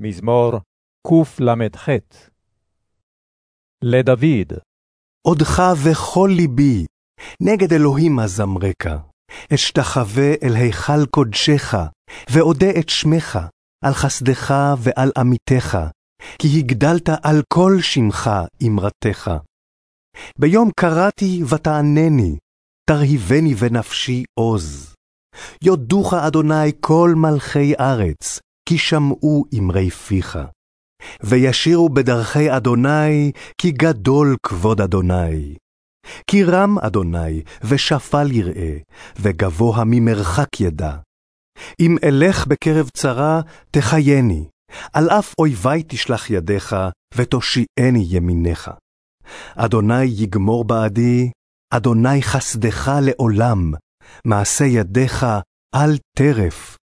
מזמור קל"ח לדוד, עודך וכל ליבי, נגד אלוהים אזמרך. אשתחווה אל היכל קודשך, ואודה את שמך, על חסדך ועל עמיתך, כי הגדלת על כל שמך אמרתך. ביום קראתי ותענני, תרהיבני בנפשי עוז. יודוך, אדוני, כל מלכי ארץ, כי שמעו אמרי פיך. וישירו בדרכי אדוני, כי גדול כבוד אדוני. כי רם אדוני, ושפל יראה, וגבוה ממרחק ידע. אם אלך בקרב צרה, תחייני, על אף אויבי תשלח ידיך, ותושיעני ימינך. אדוני יגמור בעדי, אדוני חסדך לעולם, מעשה ידיך אל טרף.